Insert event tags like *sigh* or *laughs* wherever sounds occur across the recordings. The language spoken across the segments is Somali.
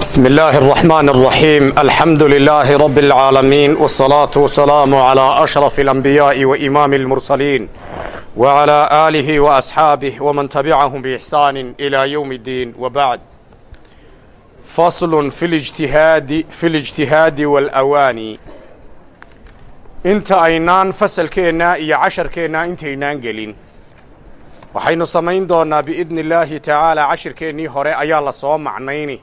بسم الله الرحمن الرحيم الحمد لله رب العالمين والصلاة والسلام على أشرف الأنبياء وإمام المرسلين وعلى آله وأصحابه ومن تبعهم بإحسان إلى يوم الدين وبعد فصل في الاجتهاد في الاجتهاد والأواني inta aynaan fasalkeenna iyo casharkeenna intaynaan gelin waxaynu samayn doonnaa biidni illaahi tacaalaa cashirkeennii hore ayaa la soo macnayni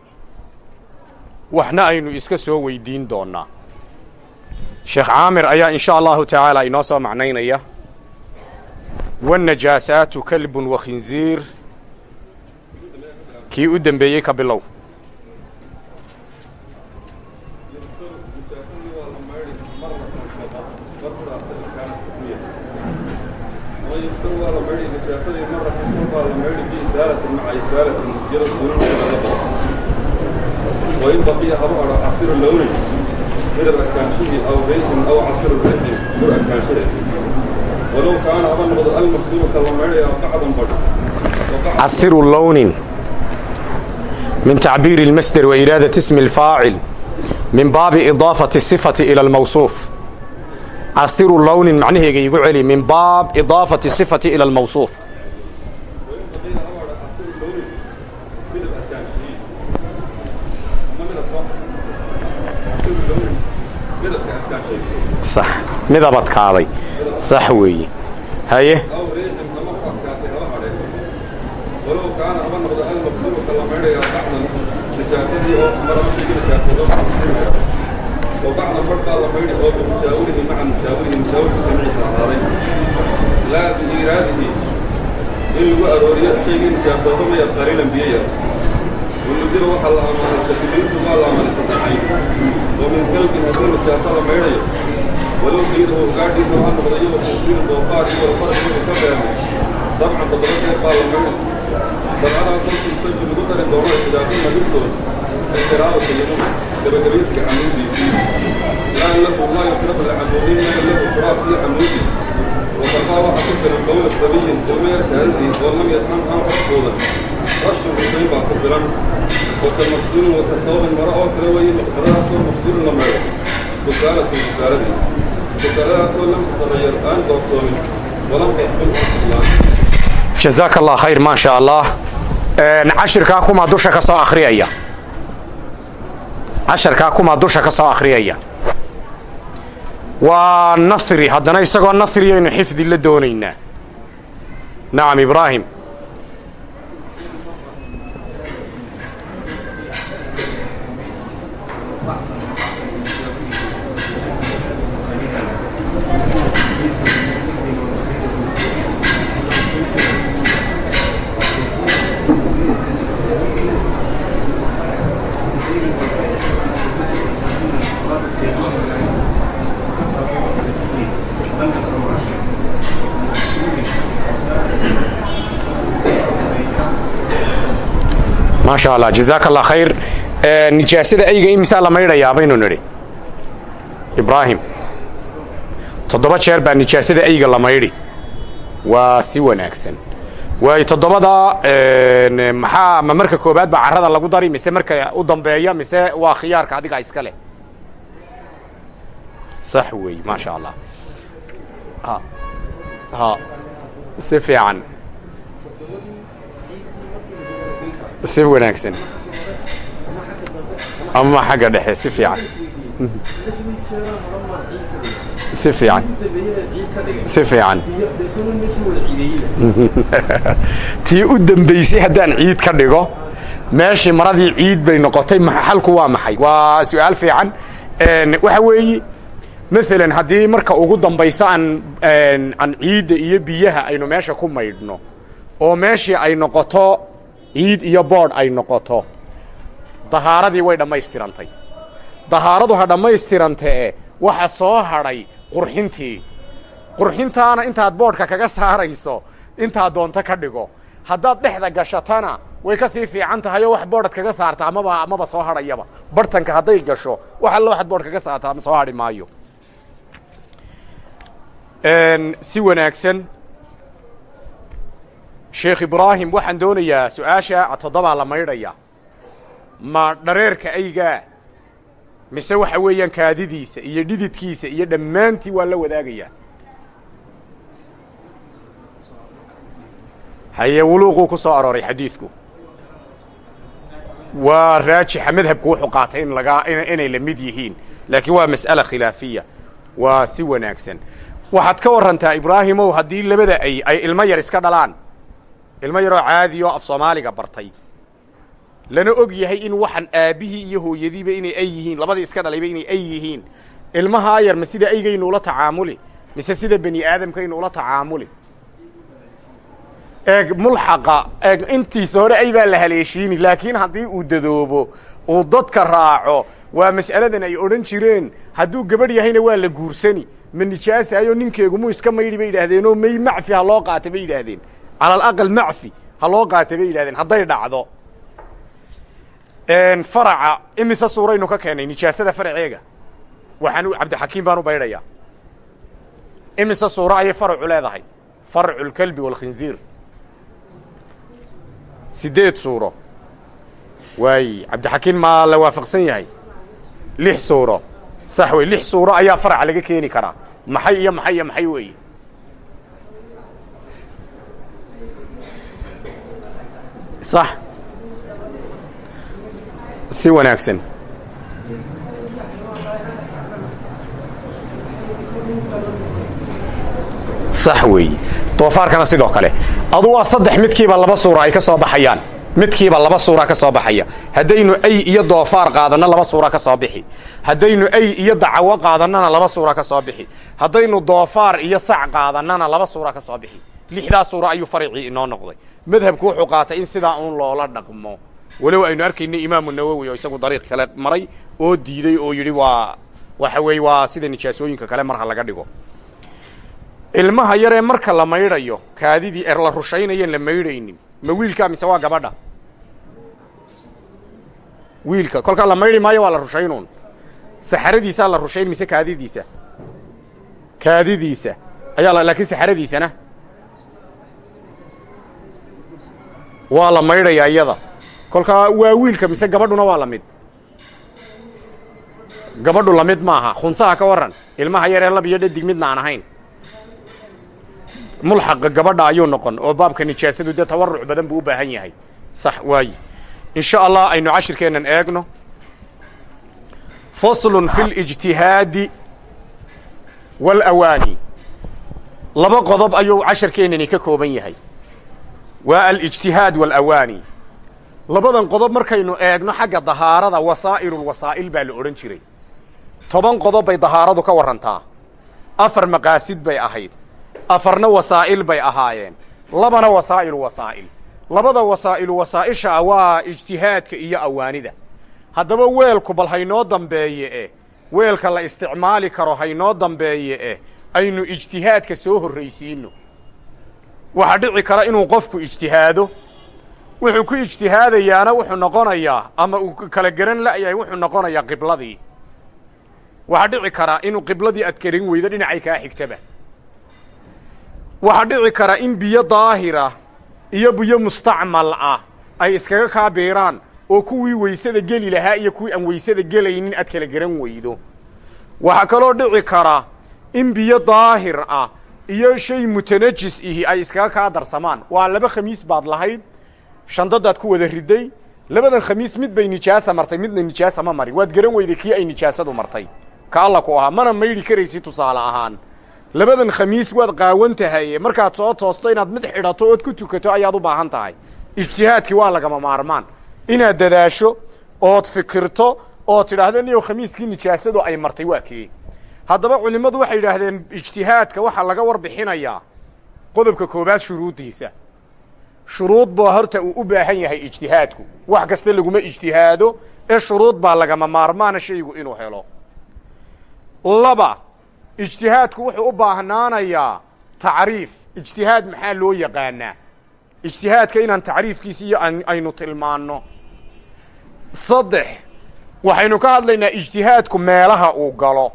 waxna aynu iska soo weydiin doonnaa. Sheekh caamir ayaa in sha allahu tacaala inoo soo macnaynaya. Wannajaasaatu kalbun wa khinsiir kii u dembeeyey ka bilow وإن بقي هبو عصير اللون إلى الأكاشيه أو بيت أو عصير الرحم دور أكاشيه ولو كان هذا النبض المقصود كالمعي قعدا بر عصر لون من تعبير المصدر وإرادة اسم الفاعل من باب إضافة الصفة إلى الموصوف عصر لون معناه يقول علي من باب إضافة الصفة إلى الموصوف midabadkaaday sax weeye haye gu arooriyo shaygii nijaasoodamaya qariilan biyaya wuludina waxaa la amaansatibintu waa la amaansatacay oo min kalbin haddii nijaaso la maydhayo walow sayidhu gaadhiisa waa noqday iyo watasiiru doofaarki walfaras inuu ka beelay sabca toddoba shee baa la marin dabcadaasoo fiisaju lagu dari doono idaafina dhibtood ikhtiraa'u sayidhu gabagabayska camuudiisii laa lahu laa yutraqu lcamuudiin maa lahu turaab fii camuudi wasafaa waxa ku filan qowla sabiyin ilmeer kaandii oo lam yadxan aan codkoodan rashun rubayn baa ku filan waka maqsuulun waka tooban mara oo kale weeye muqtadadaasoo maqsuulun la meedo wasaalatun wasaaradii dekaradaasoo la mutanayan aan doodsoomin walam yaqbal islaan jazaak allah khayr maa sha allah cashirkaa kumaa dusha ka soo akhriyaya. Casharkaa kumaa dusha ka soo akhriyaya. Waa nahri haddana isagoo nahri aynu xifdi la doonaynaa nacam ibraahim. Maa sha allah jazaaka allah khayr nijaasada ayga imisaa la maydhayaa baynu nidhi. Ibraahim toddoba jeer baa nijaasada ayga la maydhi. Waa si wanaagsan. Waayo toddobada maxaa ma marka koobaad baa carrada lagu dari mise marka u dambeeya mise waa khiyaarka adiga iska leh? Sax weey maa sha allah si fiican si wanaagsan. Ama xagga dhexe si fiican. Si fiican. Si fiican. *laughs* Tii u dembaysay haddaan ciid ka dhigo meeshii maradii ciid bay noqotay xalku waa maxay? Waa su'aal fiican. Waxa weeye maalan haddii marka ugu dambayso aan aan ciidda iyo biyaha aynu meesha ku maydhno oo meeshii ay noqoto ciid iyo boodh ay noqoto. Dahaaradii way dhammaystirantay. Dahaaradu ha dhammaystirantee waxa soo hadhay qurxintii. Qurxintaana intaad boodhka kaga saarayso intaad doonto ka dhigo. Haddaad dhexda gashatana way ka sii fiican tahay oo wax boodhad kaga saarta amaba amaba soo hadhayaba. Bartanka hadday gasho wax allo waxaad boodh kaga saarta ama soo hadhi maayo. Si wanaagsan sheekh ibraahim waxaan doonayaa su'aasha la maydhaya. Ma dhareerka aygaa mise waxa weeyaan kaadidiisa iyo dhididkiisa iyo dhammaantii waa la wadaagayaa haye wuluuquu ku soo arooray xadiidku waa raajixa madhabku wuxuu qaatay in laga inay la mid yihiin laakiin waa mas'ala khilaafiya waa si wanaagsan. Waxaad ka warrantaa ibraahimow haddii labada ay ay ilmo yar iska dhalaan ilmo yaroo caadi oo af soomaaliga bartay. Lana og yahay in waxan aabbihii iyo hooyadiiba inay ay yihiin labadii iska dhalayba inay ay yihiin. Ilmahaa yar ma sida aygaynu ula tacaamuli mise sida bani aadamkaynu ula tacaamuli? Eeg mulxaqa eeg intiisa hore ay baa la haleeshiini laakiin haddii uu dadoobo uu dadka raaco waa mas'aladan ay odhan jireen. Hadduu gabadh yahayna waa la guursani. Ma nijaasaayoo ninkeegumuu iska maydhi bay yidhaahdeenoo may macfi ha loo qaata bay yidhaahdeen cala alaqal macfi ha loo qaata bay yidhahdeen hadday dhacdo faraca imise suuraynu ka keennay nijaasada faraceega waxaan cabdixakiim baan u baydhayaa imise suuro ayay faracu leedahay farcu lkalbi waalkhinziir siddeed suuro waay cabdixakiim maa la waafaqsan yahay lix suuro sax wey lix suuro ayaa faraca laga keeni karaa maxay iyo maxay iyo maxay weeye sax. Si wanaagsan. Sax weeye doofaarkana sidoo kale. Adu waa saddex midkiiba laba suura ay ka soo baxayaan. Midkiiba laba suura ka soo baxaya. Haddaynu ay iyo doofaar qaadanno laba suura ka soo bixi. Haddaynu ay iyo dacawo qaadannana laba suura ka soo bixi. Haddaynu doofaar iyo sac qaadannana laba suura ka soo lixdaa suura ayuu faricii inoo noqday. Madhabku wuxuu qaatay in sidaa uun loola dhaqmo. Walow aynu arkaynay imaamu nawowi oo isagu dariiq kale maray oo diiday oo yidhi waa waxa weeye waa sida nijaasooyinka kale mar ha laga dhigo. Ilmaha yaree marka la maydhayo kaadidii er la rushaynayeen la maydhaynin. Ma wiilkaa mise waa gabadha? Wiilka. Kolkaa la maydhi maayo waa la rushaynuun saxaradiisaa la rushayn mise kaadidiisa kaadidiisa ayaa la laakiin saxaradiisana waa la maydhayaa iyada kolkaa waa wiilka mise gabadhuna waa la mid. Gabadhu la mid maaha. Khunsaha ka warran. Ilmaha yaree lab iyo dhadig midna aan ahayn. Mulxaqa gabadha ayuu noqon oo baabka nijaasadu dee tawaruc badan buu u baahan yahay. Sax waaye in sha allah aynu cashirkeennan eegno. Faslun fi اlijtihaadi wاlawaani laba qodob ayuu casharkeennani ka kooban yahay waa alijtihaad wاlawaani labadan qodob markaynu eegno xagga dahaarada wasaa'ilulwasaa'il baa la odhan jiray. Toban qodob bay dahaaradu ka warrantaa. Afar maqaasid bay ahayd. Afarna wasaa'il bay ahaayeen. Labana wasaa'ilu wasaa'il. Labada wasaa'ilu wasaa'isha waa ijtihaadka iyo awaanida. Haddaba weelku bal haynoo dambeeye eh weelka la isticmaali karo haynoo dambeeye eh aynu ijtihaadka soo horraysiino waxaa dhici kara inuu qofku ijtihaado. Wuxuu ku ijtihaadayaana wuxuu noqonayaa ama uu kala garan la'yahay wuxuu noqonayaa qibladii. Waxaa dhici karaa inuu qibladii adkarin weydo dhinacay kaa xigtaba. Waxaa dhici kara in biyo daahira iyo biyo mustacmal ah ay iskaga kaa biiraan oo kuwii weysada geli lahaa iyo kuwii aan weysada gelaynin aad kala garan weydo. Waxaa kaloo dhici kara in biyo daahir ah iyo shay mutanajis ihi ay iskaga kaa darsamaan. Waa laba khamiis baad lahayd shandadaad ku wada riday labadan khamiis mid bay nijaasa martay midna nijaasa ma marin waad garan weyday kii ay nijaasadu martay. Ka alla ku ahaa mana maydhi karaysid tusaale ahaan. Labadan khamiis waad qaawan tahaye markaad soo toosto inaad mid xidhato ood ku tukato ayaad u baahan tahay. Ijtihaadkii waa lagama maarmaan. Inaad dadaasho ood fikirto ood tidhaahdo niyow khamiiskii nijaasadu ay martay waa kee haddaba culimmadu waxay yidhaahdeen ijtihaadka waxaa laga warbixinayaa qodobka koowaad shuruuddiisa. Shuruud baa horta uu u baahan yahay ijtihaadku. Wax kasta laguma ijtihaado ee shuruud baa lagama maarmaana shaygu inuu helo. Laba ijtihaadku wuxuu u baahnaanayaa tacriif. Ijtihaad maxaa loo yaqaanaa? Ijtihaadka inaan tacriifkiisi iyo aynu tilmaanno. Saddex waxaynu ka hadlaynaa ijtihaadku meelaha uu galo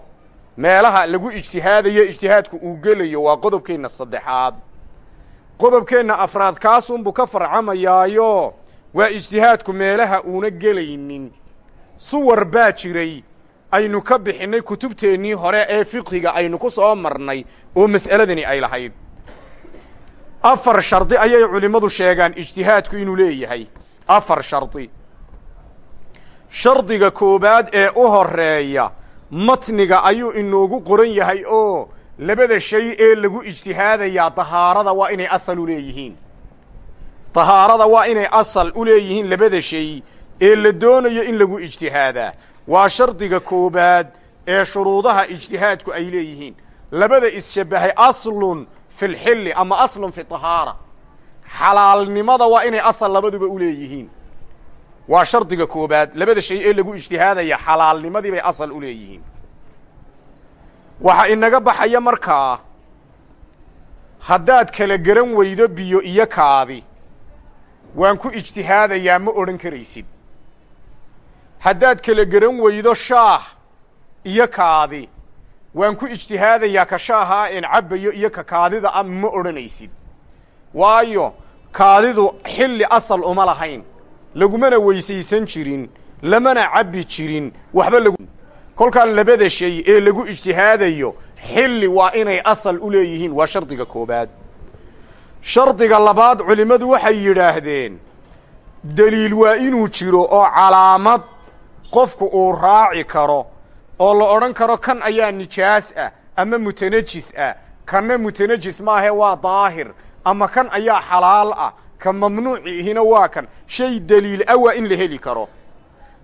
meelaha lagu ijtihaadayo ijtihaadku uu gelayo waa qodobkeenna saddexaad. Qodobkeenna afraad kaasunbuu ka farcamayaayo waa ijtihaadku meelaha uuna gelaynin. Suwar baa jiray aynu ka bixinnay kutubteennii hore ee fiqhiga aynu ku soo marnay oo mas'aladani ay lahayd. Afar shardi ayay culimmadu sheegaan ijtihaadku inuu leeyahay. Afar shardi. Shardiga koowaad ee u horreeya matniga ayuu inoogu qoran yahay oo labada shay ee lagu ijtihaadayaa dahaarada waa inay asal u leeyihiin. Dahaarada waa inay asal u leeyihiin labada shay ee la doonayo in lagu ijtihaadaa. Waa shardiga koowaad ee shuruudaha ijtihaadku ay leeyihiin. Labada isshabbahay aslun fi lxilli ama aslun fi tahaara. Xalaalnimada waa inay asal labaduba u leeyihiin waa shardiga koowaad labada shay ee lagu ijtihaadaya xalaalnimadii bay asal u leeyihiin. Waxa inaga baxaya markaa haddaad kala garan weydo biyo iyo kaadi waan ku ijtihaadayaa ma odhan karaysid. Haddaad kala garan weydo shaah iyo kaadi waan ku ijtihaadayaa ka shaahaa een cabbayo iyo ka kaadida a ma odhanaysid. Waayo kaadidu xilli asal uma lahayn lagumana weysaysan jirin lamana cabbi jirin waxba lagu kolkaan labada shay ee lagu ijtihaadayo xilli waa inay asal u leeyihiin waa shardiga koowaad shardiga labaad culimmadu waxay yidhaahdeen deliil waa inuu jiro oo calaamad qofku uu raaci karo oo la odhan karo kan ayaa nijaas ah ama mutanajis ah kanna mutanajis maahe waa daahir ama kan ayaa xalaal ah ka mamnuuci waa kan. Shay deliil ah in la heli karo.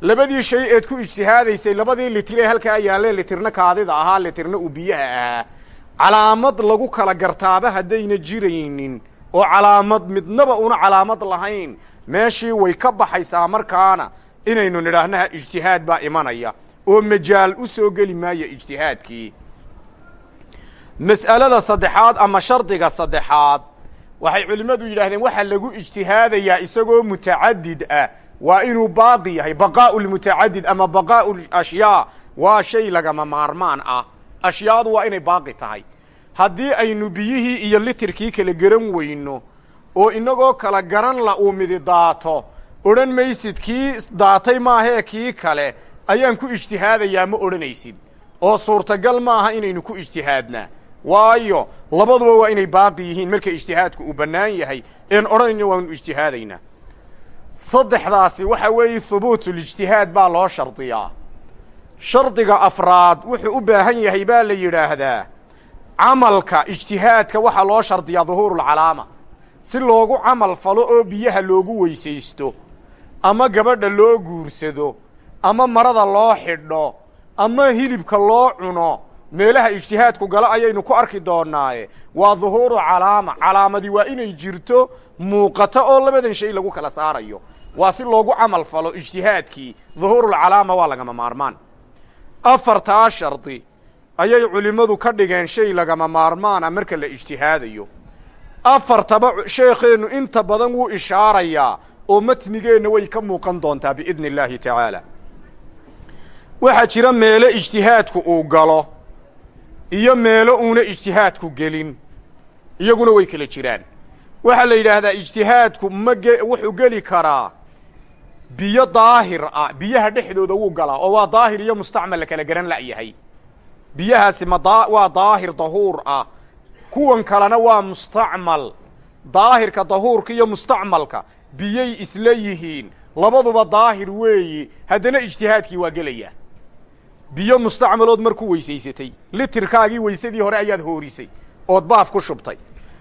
Labadii shay eed ku ijtihaadaysay labadii litir ee halkaa yaallee litirna kaadida ahaa litirna uu biyaha ahaa. Calaamad lagu kala gartaaba haddayna jiraynin oo calaamad midnaba una calaamad lahayn. Meeshii way ka baxaysaa markaana inaynu nidhaahnaha ijtihaad baa imanaya oo majaal u soo geli maaya ijtihaadkii. Mas'alada saddexaad ama shardiga saddexaad waxay culimmadu yidhaahdeen waxaa lagu ijtihaadayaa isagoo mutacadid ah waa inuu baaqi yahay. Baqaa'u lmutacadid ama baqaa'u ashyaa waa shay lagama maarmaan ah. Ashyaadu waa inay baaqi tahay. Haddii aynu biyihii iyo litirkii kala garan weyno oo inagoo kala garan la uu midi daato odhan maysid kii daatay maahee kii kale ayaan ku ijtihaadayaa ma odhanaysid. Oo suurtagal maaha inaynu ku ijtihaadnaa waayo labaduba waa inay baaqi yihiin. Marka ijtihaadku uu bannaan yahay een odhanayno waanu ijtihaadaynaa. Saddexdaasi waxa weeye hubuutulijtihaad baa loo shardiyaa. Shardiga afraad wuxuu u baahan yahay baa la yidhaahdaa camalka ijtihaadka waxaa loo shardiyaa duhuurulcalaama si loogu camal falo oo biyaha loogu weysaysto ama gabadha loo guursado ama marada loo xidho ama hilibka loo cuno meelaha ijtihaadku galo ayaynu ku arki doonaaye waa duhuuru calaama. Calaamadii waa inay jirto muuqato oo labadan shay lagu kala saarayo. Waa si loogu camal falo ijtihaadkii. Duhuurulcalaama waa lagama maarmaan. Afartaa shardi. Ayay culimmadu ka dhigeen shay lagama maarmaana marka la ijtihaadayo. Afartaba sheekheennu inta badan wuu ishaarayaa oo matnigeenna way ka muuqan doontaa biidni illaahi tacaala waxaa jira meelo ijtihaadku uu galo iyo meelo uuna ijtihaadku gelin iyaguna way kala jiraan. Waxaa la yidhaahdaa ijtihaadku ma ge wuxuu geli karaa biyo daahir ah biyaha dhexdooda wuu galaa oo waa daahir iyo mustacmal la kala garan la'yahay. Biyahaasi ma daa waa daahir dahuur ah. Kuwan kalena waa mustacmal. Daahirka dahuurka iyo mustacmalka biyay isla yihiin. Labaduba daahir weeyi. Haddana ijtihaadkii waa gelaya biyo mustacmalood markuu weysaysatay. Litirkaagii weysadii hore ayaad hoorisay ood baaf ku shubtay.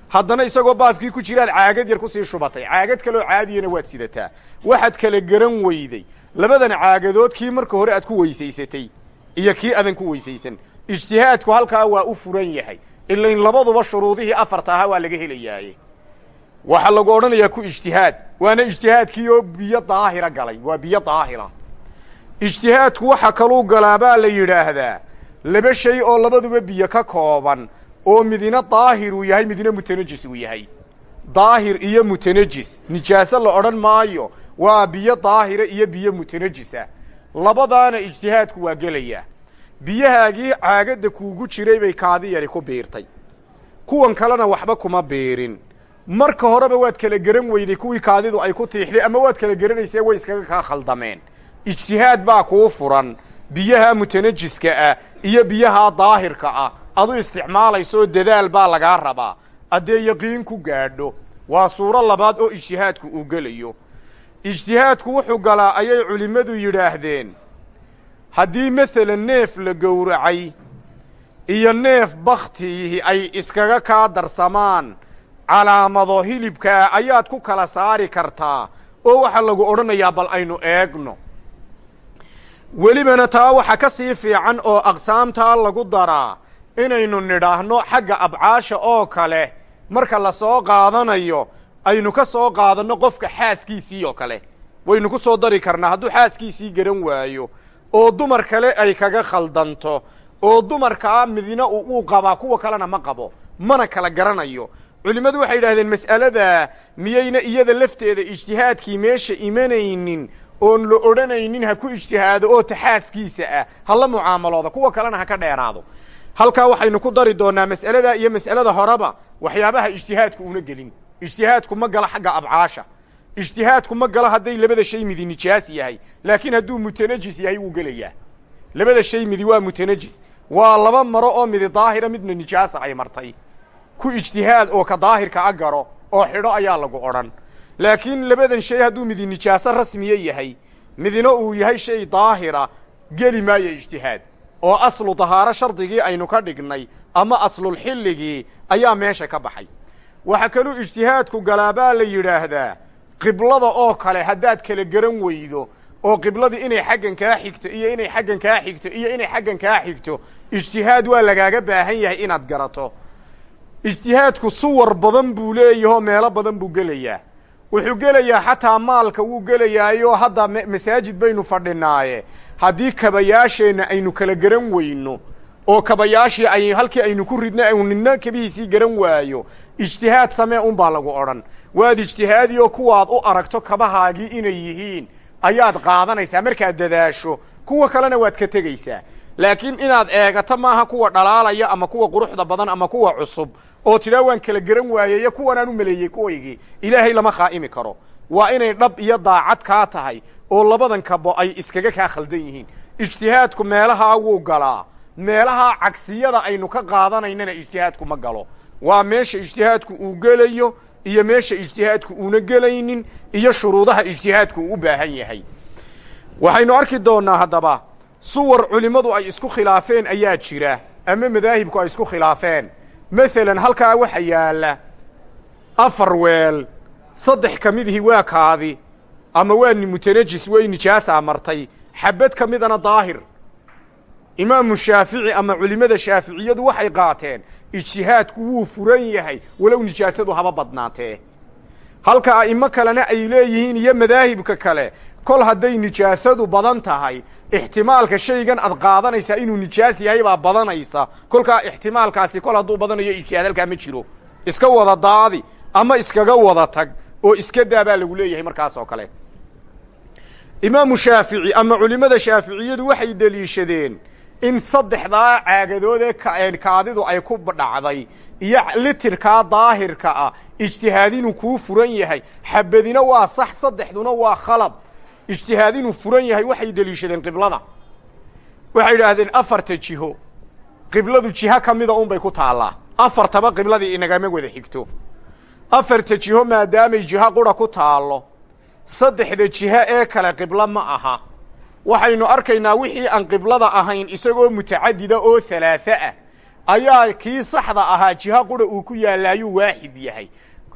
Haddana isagoo baafkii ku jiraad caagad yar ku sii shubatay. Caagad kaloo caadiyana waad sidataa. Waxaad kala garan weyday. Labadan caagadood kii marka hore aad ku weysaysatay iyo kii adan ku weysaysan. Ijtihaadku halkaa waa u furan yahay. Ilain labaduba shuruudihii afarta ahaa waa laga helayaaye. Waxaa lagu odhanayaa ku ijtihaad. Waana ijtihaadkii oo biyo daahira galay. Waa biyo daahira ijtihaadku waxa kaluu galaa baa la yidhaahdaa laba shay oo labaduba biyo ka kooban oo midina daahir uu yahay midina mutanajis uu yahay. Daahir iyo mutanajis. Nijaaso la odhan maayo waa biyo daahira iyo biyo mutanajisa. Labadaana ijtihaadku waa gelayaa. Biyahaagii caagadda kuugu jiray bay kaadi yari ku biirtay. Kuwan kalena waxba kuma biirin. Marka horeba waad kala geran weyday kuwii kaadidu ay ku tiixday ama waad kala geranaysee way iskaga kaa khaldameen ijtihaad baa kuu furan. Biyaha mutanajiska ah iyo biyaha daahirka ah. Adu isticmaalayso dadaal baa lagaa rabaa. Haddee yaqiin ku gaadho waa suuro labaad oo ijtihaadku uu gelayo. Ijtihaadku wuxuu galaa ayay culimmadu yidhaahdeen haddii masalan neef la gowracay iyo neef bakhtiihi ay iskaga kaa darsamaan calaamado hilibkaa ayaad ku kala saari kartaa. Oo waxaa lagu odhanayaa bal aynu eegno welibana taa waxa ka sii fiican oo aqsaamtaa lagu daraa inaynu nidhaahno xagga abcaasha oo kale. Marka la soo qaadanayo aynu ka soo qaadanno qofka xaaskiisii oo kale. Waynu ku soo dari karnaa hadduu xaaskiisii garan waayo. Oo dumar kale ay kaga khaldanto. Oo dumarkaa midna uu qabaa kuwa kalena ma qabo mana kala garanayo. Culimmadu waxay yidhahdeen mas'alada miyayna iyada lafteeda ijtihaadkii meesha imanaynin oon la odhanaynin ha ku ijtihaado oo taxaaskiisa ah. Ha la mucaamalooda kuwa kalena ha ka dheeraado. Halkaa waxaynu ku dari doonaa mas'alada iyo mas'alada horeba waxyaabaha ijtihaadku una gelin. Ijtihaadku ma galo xagga abcaasha. Ijtihaadku ma galo hadday labada shay midi nijaas yahay. Laakiin hadduu mutanajis yahay wuu gelayaa. Labada shay midi waa mutanajis. Waa laba maro oo midi daahira midna nijaasa ay martay. Ku ijtihaad oo ka daahirka a garo oo xidho ayaa lagu odhan laakiin labadan shay hadduu midi nijaaso rasmiye yahay midina uu yahay shay daahira geli maayo ijtihaad. Oo aslu dahaaro shardigii aynu ka dhignay ama aslulxilligii ayaa meesha ka baxay. Waxaa kaluu ijtihaadku galaa baa la yidhaahdaa qiblada oo kale haddaad kala garan weydo oo qibladii inay xaggan kaa xigto iyo inay xaggan kaa xigto iyo inay xaggan kaa xigto ijtihaad waa lagaaga baahan yahay inaad garato. Ijtihaadku suwar badan buu leeyahoo meelo badan buu gelayaa wuxuu gelayaa xataa maalka wuu gelayaayo hadda masaajid baynu fadhinaaye. Haddii kabayaasheenna aynu kala garan weyno oo kabayaashii ay halkii aynu ku ridna u nina kabihiisii garan waayo ijtihaad samee unbaa lagu odhan. Waad ijtihaadi oo kuwaad u aragto kabahaagii inay yihiin ayaad qaadanaysaa markaad dadaasho kuwa kalena waad ka tegaysaa laakiin inaad eegato maaha kuwa dhalaalaya ama kuwa quruxda badan ama kuwa cusub oo tidhaa waan kala garan waayeyo kuwanaan u maleeyey kuwaygii ilaahay lama khaa'imi karo. Waa inay dhab iyo daacad kaa tahay oo labadan kabo ay iskaga kaa khaldan yihiin. Ijtihaadku meelahaa wuu galaa. Meelahaa cagsiyada aynu ka qaadanaynana ijtihaadku ma galo. Waa meesha ijtihaadku uu gelayo iyo meesha ijtihaadku uuna gelaynin iyo shuruudaha ijtihaadku uu u baahan yahay. Waxaynu arki doonnaa haddaba suwar culimmadu ay isku khilaafeen ayaa jira ama madaahibku ay isku khilaafeen. Masalan halkaa waxa yaalla afar weel saddex ka midihii waa kaadi ama waa mutanajis way nijaasaa martay. Xabad ka midana daahir. Imaamu shaafici ama culimmada shaaficiyadu waxay qaateen ijtihaadku wuu furan yahay walow nijaasadu haba badnaatee. Halka a'imo kalena ay leeyihiin iyo madaahibka kale kol hadday nijaasadu badan tahay ixtimaalka shaygan ad qaadanaysaa inuu nijaas yahay baa badanaysa. Kolkaa ixtimaalkaasi kol hadduu badanayo ijtihaad halkaa ma jiro. Iska wada daadi ama iskaga wada tag oo iska daa baa lagu leeyahay markaas oo kale. Imaamu shaafici ama culimmada shaaficiyadu waxay deliishadeen in saddexdaa caagadood ee kaadidu ay ku dhacday iyo litirkaa daahirka ah ijtihaad inuu kuu furan yahay. Xabadina waa sax saddexduna waa khalad ijtihaad inuu furan yahay waxay deliishadeen qiblada. Waxay idhaahdeen afarta jiho qibladu jiho ka mida unbay ku taallaa. Afartaba qibladii inagama wada xigto. Afarta jiho maadaamay jiho qura ku taallo saddexda jiho ee kale qiblo ma aha. Waxaynu arkaynaa wixii aan qiblada ahayn isagoo mutacadida oo halaatho ah. Ayaa kii saxda ahaa jiho qura uu ku yaalaayuu waaxid yahay.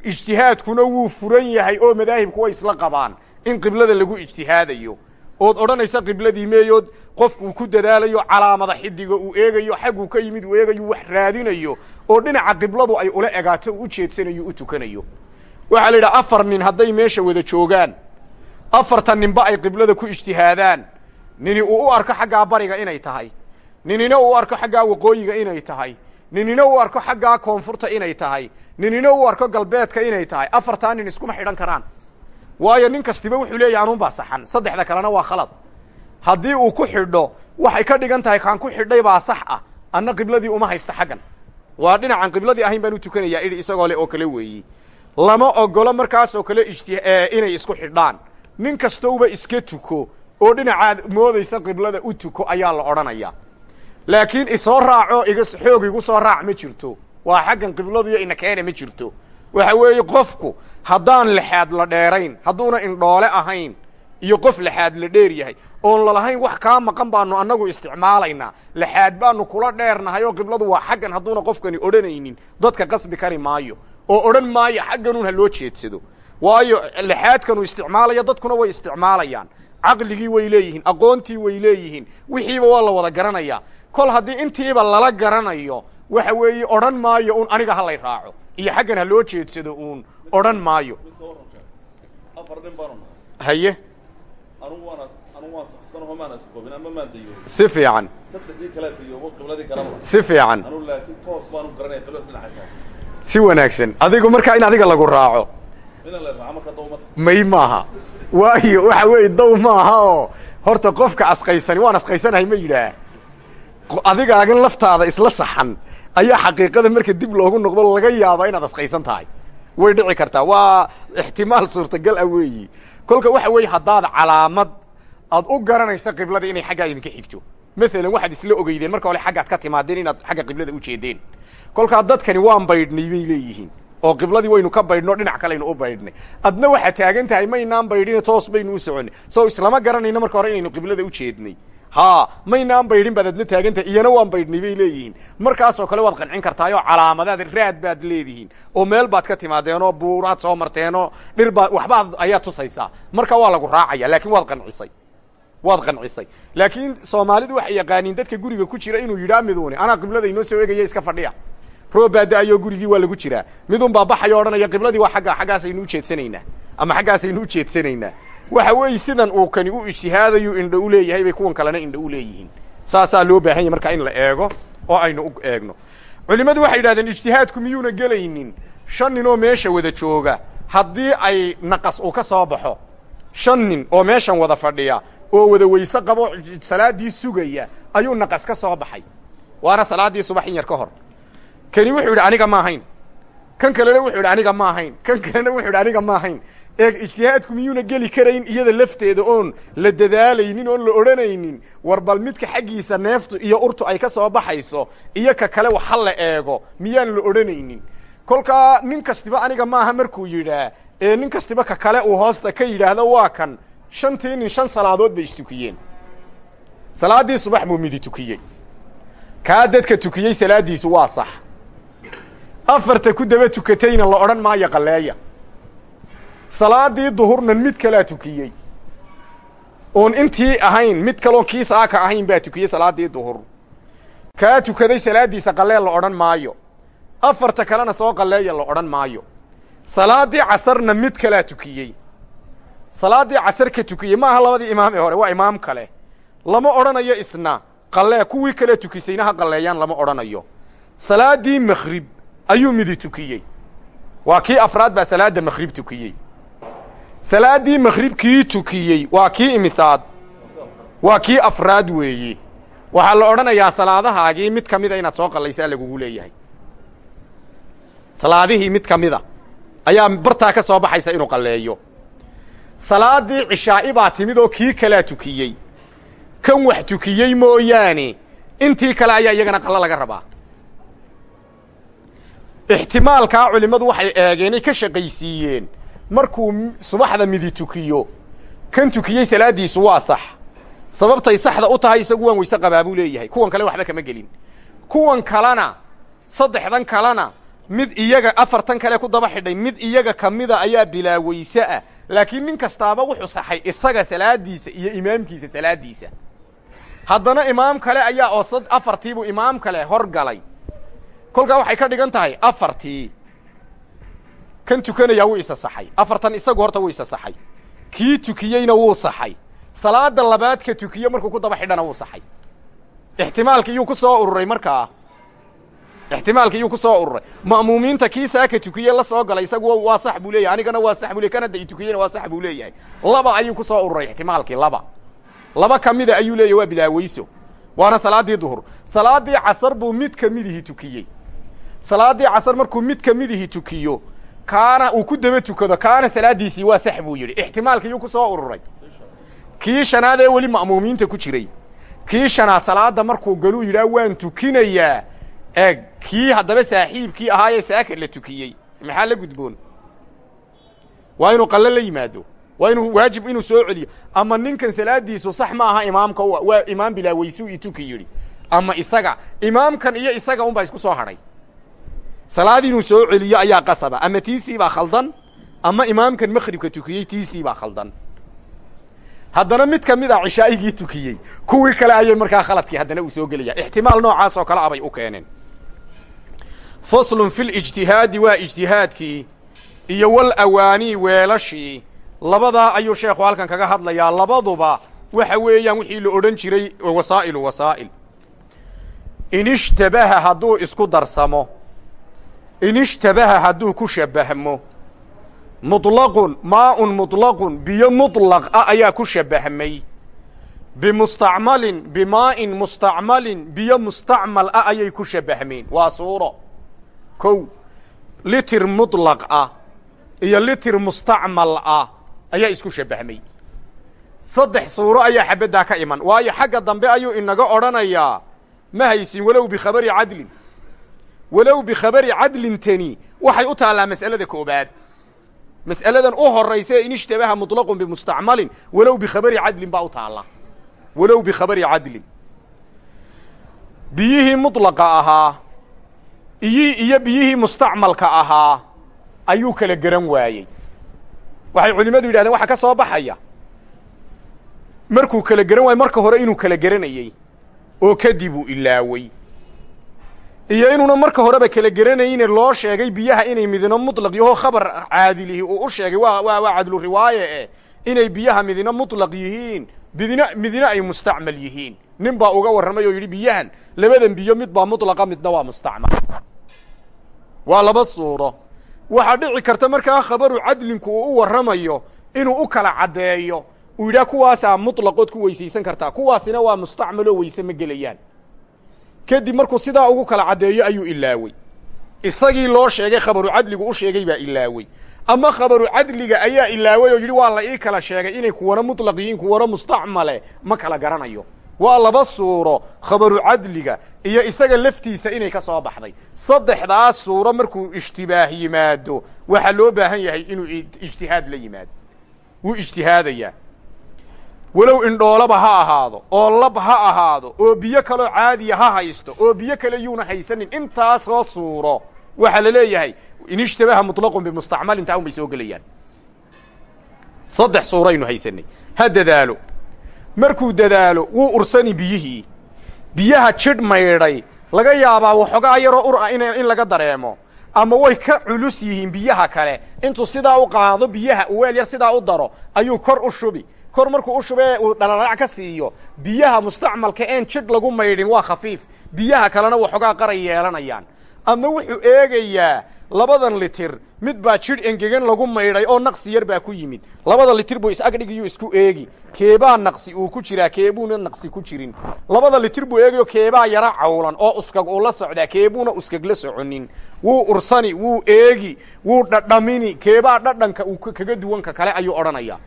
Ijtihaadkuna wuu furan yahay oo madaahibku way isla qabaan in qiblada lagu ijtihaadayo. Ood odhanaysa qibladii meeyood qofkuu ku dadaalayo calaamada xidiga uu eegayo xagguu ka yimid uu eegayo wax raadinayo oo dhinaca qibladu ay ula egaato u jeedsanayo u tukanayo. Waxaa la yidhaha afar nin hadday meesha wada joogaan afartan ninba ay qiblada ku ijtihaadaan. Nini uu u arko xaggaa bariga inay tahay. Ninina uu arko xaggaa waqooyiga inay tahay. Ninina uu arko xaggaa koonfurta inay tahay. Ninina uu arko galbeedka inay tahay. Afartaa nin iskuma xidhan karaan waayo nin kastiba wuxuu leeyahy anuunbaa saxan. Saddexda kalena waa khalad. Haddii uu ku xidho waxay ka dhigan tahay kaan ku xidhay baa sax ah. Anna qibladii uma haysta xaggan. Waa dhinacan qibladii ahayn baan u tukanayaa idhi isagoo le oo kale weeyi. Lama ogolo markaasoo kale ijti inay isku xidhaan. Nin kastowba iska tuko oo dhinacaad moodaysa qiblada u tuko ayaa la odhanayaa laakiin isoo raaco iga xoog igu soo raac ma jirto. Waa xaggan qibladu iyo inakeena ma jirto waxa weeye qofku haddaan lexaad la dheerayn hadduuna indhoole ahayn iyo qof lexaad la dheer yahay oon lalahayn wax kaa maqan baanu annagu isticmaalaynaa. Lexaad baanu kula dheernahay oo qibladu waa xaggan hadduuna qofkani odhanaynin dadka qasbi kari maayo oo odhan maayo xagganuun ha loo jeedsado. Waayo lexaadkanu isticmaalaya dadkuna way isticmaalayaan. Caqligii way leeyihiin aqoontii way leeyihiin wixiiba waa la wada garanayaa. Kol haddii intiiba lala garanayo waxa weeye odhan maayo un aniga ha lay raaco iyo xaggan ha loo jeedsado uun odhan maayo. Haye. Si fiican. Si fiican. Si wanaagsan. Adigu markaa in adiga lagu raaco. May maaha. Waayo waxa weeye daw maaha oo. Horta qofka asqaysani waan asqaysanahay ma yidhaah adigaagan laftaada isla saxan ayaa xaqiiqada marka dib loogu noqdo laga yaabaa inaad asqaysan tahay. Way dhici kartaa. Waa ixtimaal suurtagal ah weeyi. Kolka waxa weeye haddaad calaamad aad u garanaysa qiblada inay xaggaa idinka xigto. Maalan waxaad isla ogeydeen marka hore xaggaad ka timaadeen inaad xagga qiblada u jeedeen. Kolkaa dadkani waan baydhnay bay leeyihiin. Oo qibladii waynu ka baydhno dhinac kalaynu u baydhnay. Adna waxaad taagan tahay maynaan baydhine toos baynu u soconnay. So islama garanayno marka hore inaynu qiblada u haa maynaan baydhin baad adna taagan tahay iyana waan baydhnay bay leeyihiin. Markaasoo kale waad qancin kartaayoo calaamadaad raad baad leedihiin. Oo meel baad ka timaadeenoo buuraad soo marteenoo dhir baad waxbaad ayaa tusaysaa. Marka waa lagu raacaya laakiin waad qancisay waad qancisay laakiin soomaalidu waxay yaqaaniin dadka guriga ku jira inuu yidhaa miduuni anaa qiblada inoo soo egaya iska fadhiya. Roob baa da'ayoo gurigii waa lagu jiraa. Midun baa baxayo odhanaya qibladii waa agga xaggaasaynu ujeedsanaynaa ama xaggaasaynu ujeedsanaynaa waxa weeye sidan uu kani u ijtihaadayu indho u leeyahay bay kuwan kalena indho u leeyihiin. Saasaa loo baahan yahy markaa in la eego oo aynu u eegno. Culimmadu waxay yidhahdeen ijtihaadku miyuuna gelaynin? Shan nin oo meesha wada jooga haddii ay naqas uu ka soo baxo shan nin oo meeshan wada fadhiya oo wada weyse qabo salaadii sugaya ayuu naqas ka soo baxay. Waana salaaddii subax in yar ka hor. Kani wuxuu yidhi aniga ma ahayn. Kan kalena wuxuu yidhi aniga ma ahayn. Kan kalena wuxuu yidhi aniga ma ahayn eeg ijtihaadku miyuuna geli karayn iyada lafteeda oon la dadaalaynin oon la odhanaynin? War bal midka xaggiisa neeftu iyo urtu ay ka soo baxayso iyo ka kale waxa la eego miyaan la odhanaynin? Kolkaa nin kastiba aniga maaha markuu yidhaa ee nin kastiba ka kale uu hoosta ka yidhaahdo waa kan. Shantii nin shan salaadood bay istukiyeen. Salaaddii subax buu midi tukiyey. Kaa dadka tukiyey salaaddiisu waa sax. Afarta ku daba tukatayna la odhan maayo qalleeya salaaddii duhurnan mid kalaa tukiyey. Oon intii ahayn mid kaloon kii saaka ahayn baa tukiyey salaaddii duhur. Kaa tukaday salaaddiisa qallee la odhan maayo. Afarta kalena soo qalleeya la odhan maayo. Salaaddii casarna mid kalaa tukiyey. Salaaddii casar ka tukiyey ma aha labadii imaam ee hore waa imaam kale. Lama odhanayo isna qallee kuwii kale tukisayna ha qalleeyaan lama odhanayo. Salaaddii makhrib ayuu midi tukiyey. Waa kii afraad baa salaadda makhrib tukiyey salaaddii makhrib kii tukiyey waa kii imisaad waa kii afraad weeye waxaa la odhanayaa salaadahaagii mid ka mida inaad soo qallaysaa lagugu leeyahay. Salaadihii mid ka mida ayaa bartaa ka soo baxaysa inuu qalleeyo. Salaaddii cishaa'i baa timid oo kii kalaa tukiyey. Kan wax tukiyey mooyaane intii kale ayaa iyagana qallo laga rabaa. Ixtimaalkaa culimmadu waxay eegeenay ka shaqaysiiyeen markuu subaxda midi tukiyo kan tukiyey salaaddiisu waa sax. Sababtay saxda u tahay isagu waan weyse qabaa buu leeyahay. Kuwan kale waxba kama gelin. Kuwan kalena saddexdan kalena mid iyaga afartan kale ku daba xidhay mid iyaga kamida ayaa bilaa weyse ah. Laakiin nin kastaaba wuxuu saxay isaga salaadiisa iyo imaamkiisa salaadiisa. Haddana imaam kale ayaa oo afartiibuu imaam kale hor galay. Kolkaa waxay ka dhigan tahay afartii kan tukanayaa wuu isa saxay. Afartan isagu horta wuu isa saxay. Kii tukiyeyna wuu saxay. Salaada labaad ka tukiye markuu ku daba xidhana wuu saxay. Ixtimaalki iyuu ku soo ururay markaa. Ixtimaalki iyuu ku soo ururay. Ma'muumiinta kii saaka tukiye la soo galay isagu waa sax buu leeyahay. Anigana waa sax buu ley kan hadda i tukiyeyna waa sax buu leeyahay. Laba ayuu ku soo ururay ixtimaalkii laba. Laba kamida ayuu leeyahy waa bilaaweyso. Waana salaaddii duhur. Salaaddii casar buu mid kamidihii tukiyey. Salaaddii casar markuu mid kamidihii tukiyo kaana uu ku daba tukado kaana salaadiisii waa sax buu yidhi. Ixtimaalkiiyuu ku soo ururay. Kii shanaad ee weli ma'muumiinta ku jiray kii shanaad salaada markuu galuu yidhaah waan tukinayaa eeg kii haddaba saaxiibkii ahaayee saaka la tukiyey. Maxaa la gudboon? Waa inuu qalle la yimaado. Waa inuu waajib inuu soo celiyo. Ama ninkan salaadiisu sax ma aha imaamka waa imaam bilaa weysuu tuki yidhi. Ama isaga imaamkan iyo isaga unbaa isku soo hadhay salaad inuu soo celiyo ayaa qasaba. Ama tiisii baa khaldan ama imaamkan makhribka tukiyey tiisii baa khaldan. Haddana mid ka mid a cishaa'igii tukiyey kuwii kale ayay markaa khaladkii haddana uu soo gelaya. Ixtimaal noocaas oo kale abay u keeneen. Faslun fi lijtihaadi waa ijtihaadkii iyo wal awaanii weelashii. Labadaa ayuu sheekhu halkan kaga hadlayaa. Labaduba waxa weeyaan wixii la odhan jiray wasaa'ilu wasaa'il. In ishtabaha hadduu isku darsamo in ishtabaha hadduu ku shabbahmo muطlaqun maaun muطlaqun biyo muطlaq ah ayaa ku shabbahmay bimustacmalin bimaa'in mustacmalin biyo mustacmal ah ayay ku shabbahmeen waa suuro kow litir muطlaq ah iyo litir mustacmal ah ayaa isku shabbahmay saddex suuro ayaa xabaddaa ka iman waayo xagga dambe ayuu inaga odhanayaa ma haysin walow bikhabari cadlin walow bikhabari cadlintani waxay u taallaa mas'alada koobaad. Mas'aladan u horaysa ee in ishtabaha muطlaqun bimustacmalin walow bikhabari cadlin baa u taalla walow bikhabari cadlin. Biyihii muطlaqa ahaa iyi iyo biyihii mustacmalka ahaa ayuu kala garan waayey. Waxay culimmadu yidhahdeen waxaa ka soo baxaya. Markuu kala garan waayo marka hore inuu kala garanayey oo kadib ilaawey iyo inuuna marka horeba kala geranayne loo sheegay biyaha inay midino mutlaq yahoo khabar caadilihi uu u sheegay wa waa cadlu riwaaye eh inay biyaha midino mutlaq yihiin midino midino ay mustacmal yihiin. Nin uga warramay oo yidhi biyahan labadan biyo mid baa mutlaqa midna waa mustacmal. Waa laba suuro. Waxaa dhici karta markaa khabaru cadlinku uu u warramayo inuu u kala caddeeyo. Uu yidhaha kuwaasaa mutlaqood ku weysaysan kartaa kuwaasina waa mustacmaloo weyse ma gelayaan kadib markuu sidaa ugu kala caddeeyo ayuu ilaawey isagii loo sheegay khabaru cadligu u sheegay baa ilaawey ama khabaru cadliga ayaa ilaaway oo yidhi waa la ii kala sheegay inay kuwana muطlaq yihiin kuwana mustacmale. Ma kala garanayo. Waa laba suuro khabaru cadliga iyo isaga laftiisa inay ka soo baxday. Saddexdaas suuro markuu ishtibaah yimaado waxaa loo baahan yahay inuu ijtihaad la yimaado. Wuu ijtihaadayaa walow indhoolaba ha ahaado oo lab ha ahaado oo biyo kaloo caadiya ha haysto oo biyo kale yuuna haysanin intaasoo suuro. Waxaa la leeyahay in ishtabaha muطlaqun bimustacmalin taa un bay soo gelayaan. Saddex suuraynu haysanay. Ha dadaalo. Markuu dadaalo wuu ursani biyihii. Biyaha jidh maydhay laga yaabaa waxoogaa yaroo ur ah in in laga dareemo. Ama way ka culus yihiin biyaha kale. Intuu sidaa u qaado biyaha weel yar sidaa u daro ayuu kor u shubi kor markuu u shubee uu dhalalac ka siiyo. Biyaha mustacmalka een jidh lagu maydhin waa khafiif. Biyaha kalena waxoogaa qaray yeelanayaan. Ama wuxuu eegayaa labadan litir mid baa jidh engegan lagu maydhay oo naqsi yar baa ku yimid. Labada litir buu is-agdhigiyuu isku eegi. Keebaa naqsi uu ku jiraa keebuuna naqsi ku jirin. Labada litir buu eegayo keebaa yara cawlan oo uskag uu la socdaa keebuuna uskag la soconin. Wuu ursani wuu eegi wuu dhadhamini keebaa dhadhanka uu kaga duwanka kale ayuu odhanayaa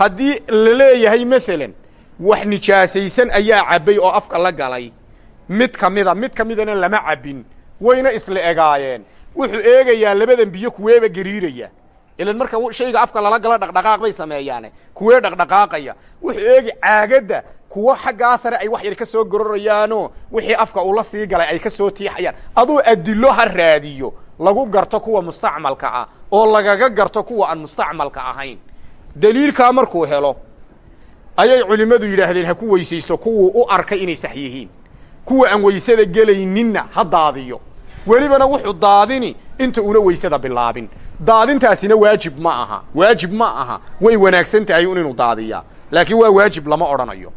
haddii la leeyahay maalan wax nijaasaysan ayaa cabbay oo afka la galay. Mid ka mida mid ka midana lama cabbin. Wayna isla egaayeen. Wuxuu eegayaa labadan biyo kuweeba gariiraya. Ilan marka shayga afka lala galo dhaqdhaqaaq bay sameeyaane. Kuwee dhaqdhaqaaqaya? Wuxuu eegi caagadda kuwo xaggaa sare ay wax yar ka soo gororayaano wixii afka ula sii galay ay ka soo tiixayaan. Aduu adilo ha raadiyo lagu garto kuwa mustacmalka ah oo lagaga garto kuwa aan mustacmalka ahayn daliilkaa markuu helo ayay culimmadu yidhaahdeen ha ku weysaysto kuwuu u arkay inay sax yihiin. Kuwa aan weysada gelayninna ha daadiyo. Welibana wuxuu daadini inta una weysada bilaabin. Daadintaasina waajib ma aha. Waajib ma aha. Way wanaagsan tahay un inuu daadiyaa laakiin waa waajib lama odhanayo.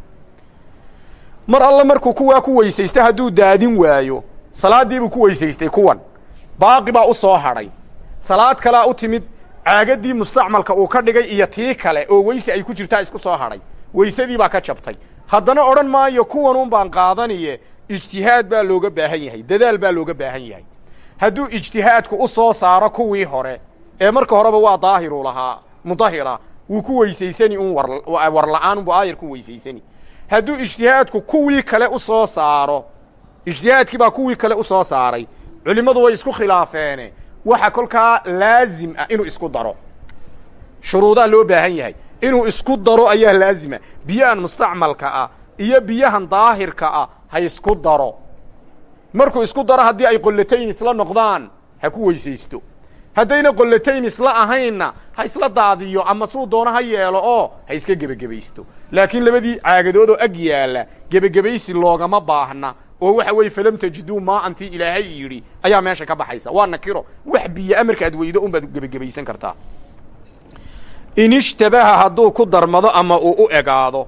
Mar alle markuu kuwaa ku weysaysta hadduu daadin waayo salaaddiibuu ku weysaystay kuwan. Baaqi baa u soo hadhay salaad kalea u timid caagadii mustacmalka uu ka dhigay iyo tii kale oo weyse ay ku jirtaa isku soo hadhay weysadii baa ka jabtay. Haddana odhan maayo kuwanun baan qaadaniye ijtihaad baa looga baahan yahay dadaal baa looga baahan yahay. Hadduu ijtihaadku u soo saaro kuwii hore ee marka horeba waa daahiru lahaa mudahira wuu ku weysaysani un war la'aan unbu aayar ku weysaysani. Hadduu ijtihaadku kuwii kale u soo saaro ijtihaadkii baa kuwii kale u soo saaray culimmadu way isku khilaafeene waxa kolkaa laazim ah inuu isku daro. Shuruudaa loo baahan yahay. Inuu isku daro ayaa laazima. Biyahan mustacmalka ah iyo biyahan daahirka ah ha isku daro. Markuu isku daro haddii ay qollatayn isla noqdaan ha ku weysaysto. Haddayna qollatayn isla ahaynna ha isla daadiyo ama suu doono ha yeelo oo ha iska gebagebaysto. Laakiin labadii caagadood oo ag yaalla gebagebaysi loogama baahna oo waxa weeye falam tajiduu maaantii ilaahay yidhi ayaa meesha ka baxaysa waa nakiro wax biyo amarka ad weydo unbaad gebagebaysan kartaa in ishtabaha hadduu ku darmado ama uu u egaado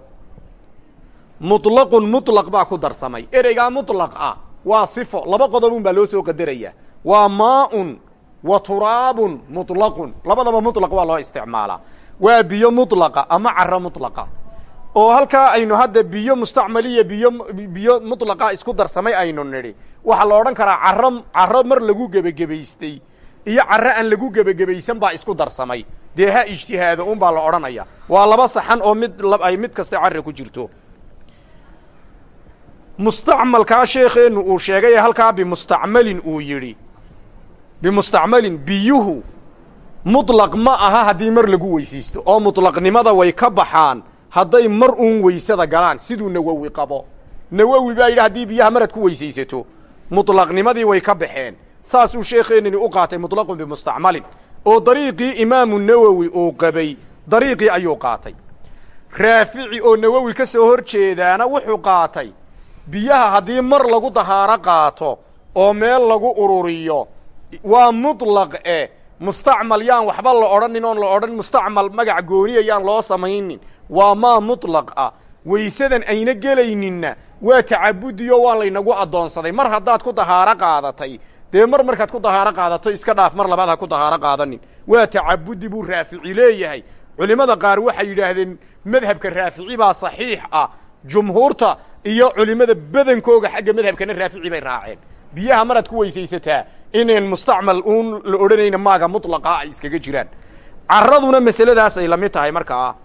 muطlaqun muطlaq baa ku darsamay ereygaa muطlaq ah waa sifo laba qodobun baa loo soo qadaraya waa maaun wa turaabun muطlaqun labadaba muطlaq waa loo isticmaalaa waa biyo muطlaqa ama caro muطlaqa oo halkaa aynu hadda biyo mustacmaliya biyo biyo mutlaqa isku darsamay aynu nidhi. Waxaa la odhan karaa caro caro mar lagu gebagebaystay iyo caro aan lagu gebagebaysan baa isku darsamay. Dee ha un baa la odhanaya. Waa laba saxan oo mid ay mid kasta carra ku jirto. Mustacmalkaa sheekheennu uu sheegay halkaa bimustacmalin uu yidhi. Bimustacmalin biyuhu mutlaq ma aha haddii mar lagu weysaysto oo mutlaqnimada way ka baxaan hadday mar uun weysada galaan siduu nawowi qabo nawowi baa yidhi haddii biyaha marad ku weysaysato muطlaqnimadii way ka baxeen saasuu sheekeennini u qaatay muطlaqun bimustacmalin oo dariiqii imaamu nawowi uu qabay dariiqii ayuu qaatay raafici oo nawowi ka soo hor jeedaana wuxuu qaatay biyaha haddii mar lagu dahaaro qaato oo meel lagu ururiyo waa muطlaq e mustacmal yaan waxba la odhanin oon la odhan mustacmal magac gooniya yaan loo samaynin waa maa muطlaq ah. Weysadan ayna gelayninna. Waa tacabudiyo waa laynagu addoonsaday. Mar haddaad ku dahaaro qaadatay dee mar markaad ku dahaaro qaadato iska dhaaf. Mar labaad ha ku dahaaro qaadanin waa tacabudi buu raafici leeyahay. Culimmada qaar waxay yidhaahdeen madhabka raafici baa saxiix ah. Jumhuurta iyo culimmada badankooga xagga madhabkana raafici bay raaceen. Biyaha maraad ku weysaysataa inayn mustacmal uun la odhanayna maaga mutlaqa ay iskaga jiraan. Carraduna masaladaasay la mid tahay markaa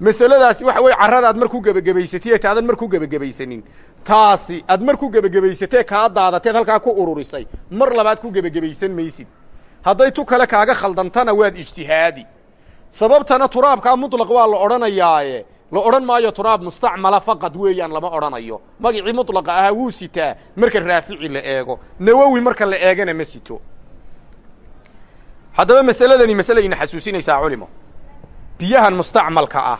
masaladaasi waxa weye carradaad mar ku gebagabaysatay taadan mar ku gebagabaysanin taasi aad mar ku gebagabaysatee kaa daadateed halkaa ku ururisay. Mar labaad ku gebagabaysan maysid. Hadday tu kale kaaga khaldantana waad ijtihaadi. Sababtana turaabkaa muطlaq waa la odhanayaaye. La odhan maayo turaab mustacmala faqad weeyaan lama odhanayo. Magicii muطlaqa ahaa wuu sitaa marka raafici la eego. Nawowi marka la eegana ma sito. Haddaba masaladani masalayna xasuusinaysaa culimo biyahan mustacmalka ah.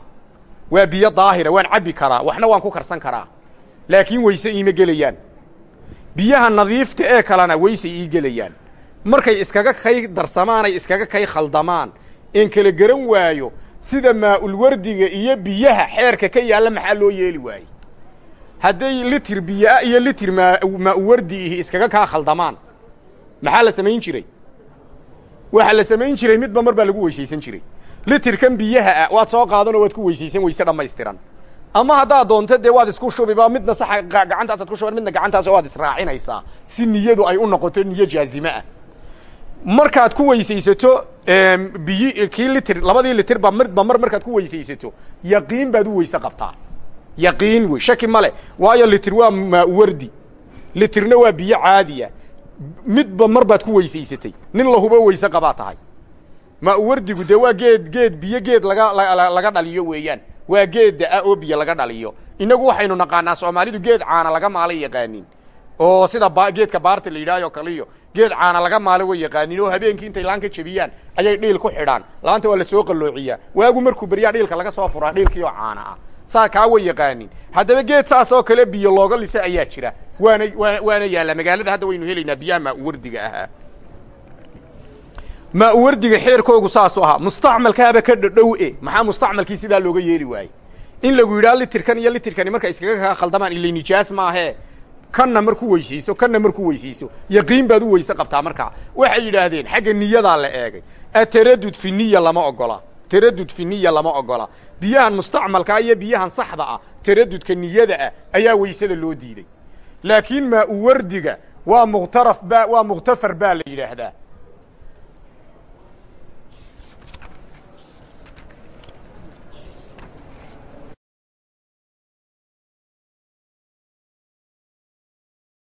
Waa biyo daahira waan cabbi karaa waxna waan ku karsan karaa. Laakiin weyse iima gelayaan. Biyaha nadiifta ee kalena weyse ii gelayaan. Markay iskaga kay darsamaan ay iskaga kay khaldamaan een kala garan waayo sida maa-ulwardiga iyo biyaha xeerka ka yaalla maxaa loo yeeli waayey. Hadday litir biyoa iyo litir maa maa-uwardi ihi iskaga kaa khaldamaan maxaa la samayn jiray? Waxaa la samayn jiray midba mar baa lagu weysaysan jiray litirkan biyaha ah. Waad soo qaadanoo waad ku weysaysan weyse dhammaystiran. Ama haddaad doonto dee waad isku shubiba midna saxa gacantaasaad ku shuban midna gacantaas waad israacinaysaa. Si niyadu ay u noqoto niyo jaazime ah. Markaad ku weysaysato biyi kii litir labadii litirba midba mar markaad ku weysaysato yaqiin baad u weyse qabtaa. Yaqiin wey shaki ma waayo litir waa maa-wardi litirna waa biyo caadiya midba mar baad ku weysaysatay nin lahuba weyse qabaa tahay maa-wardigu dee waa geed geed biyo geed laga laga dhaliyo weeyaan. Waa geedda ah oo biyo laga dhaliyo. Inagu waxaynu naqaanaa soomaalidu geed caana laga maalay yaqaanin. Oo sida ba geedka baarta la yidhahyo kaliyo geed caana laga maalo way yaqaanin oo habeenkii intay laan ka jebiyaan ayay dhiil ku xidhaan. Laanta waa la soo qalloociyaa. Waagu markuu beryaa dhiilka laga soo furaa dhiilkii oo caana ah. Saa kaa way yaqaanin. Haddaba geed saas oo kale biyo looga lisa ayaa jira. Waana waa waana yaalla magaalada hadda waynu helaynaa biyaha maa-uwardiga ahaa maa-uwardiga xeerkoogu saasu ahaa mustacmalkaaba ka dhadhow e. Maxaa mustacmalkii sidaa looga yeeli waayey? In lagu yidhaha litirkan iyo litirkani marka iskaga kaa khaldamaan ila nijaas maahee kanna marku weysayso kanna marku weysayso. Yaqiin baad u weyse qabtaa markaa. Waxay yidhaahdeen xagga niyadaa la eegay. Ataradud fi niya lama ogola. Taradud fi niya lama ogola. Biyahan mustacmalkaa iyo biyahan saxda ah taradudka niyada ah ayaa weysada loo diiday. Laakiin maa-uwardiga waa mukhtaraf ba waa mukhtafar baa la yidhaahdaa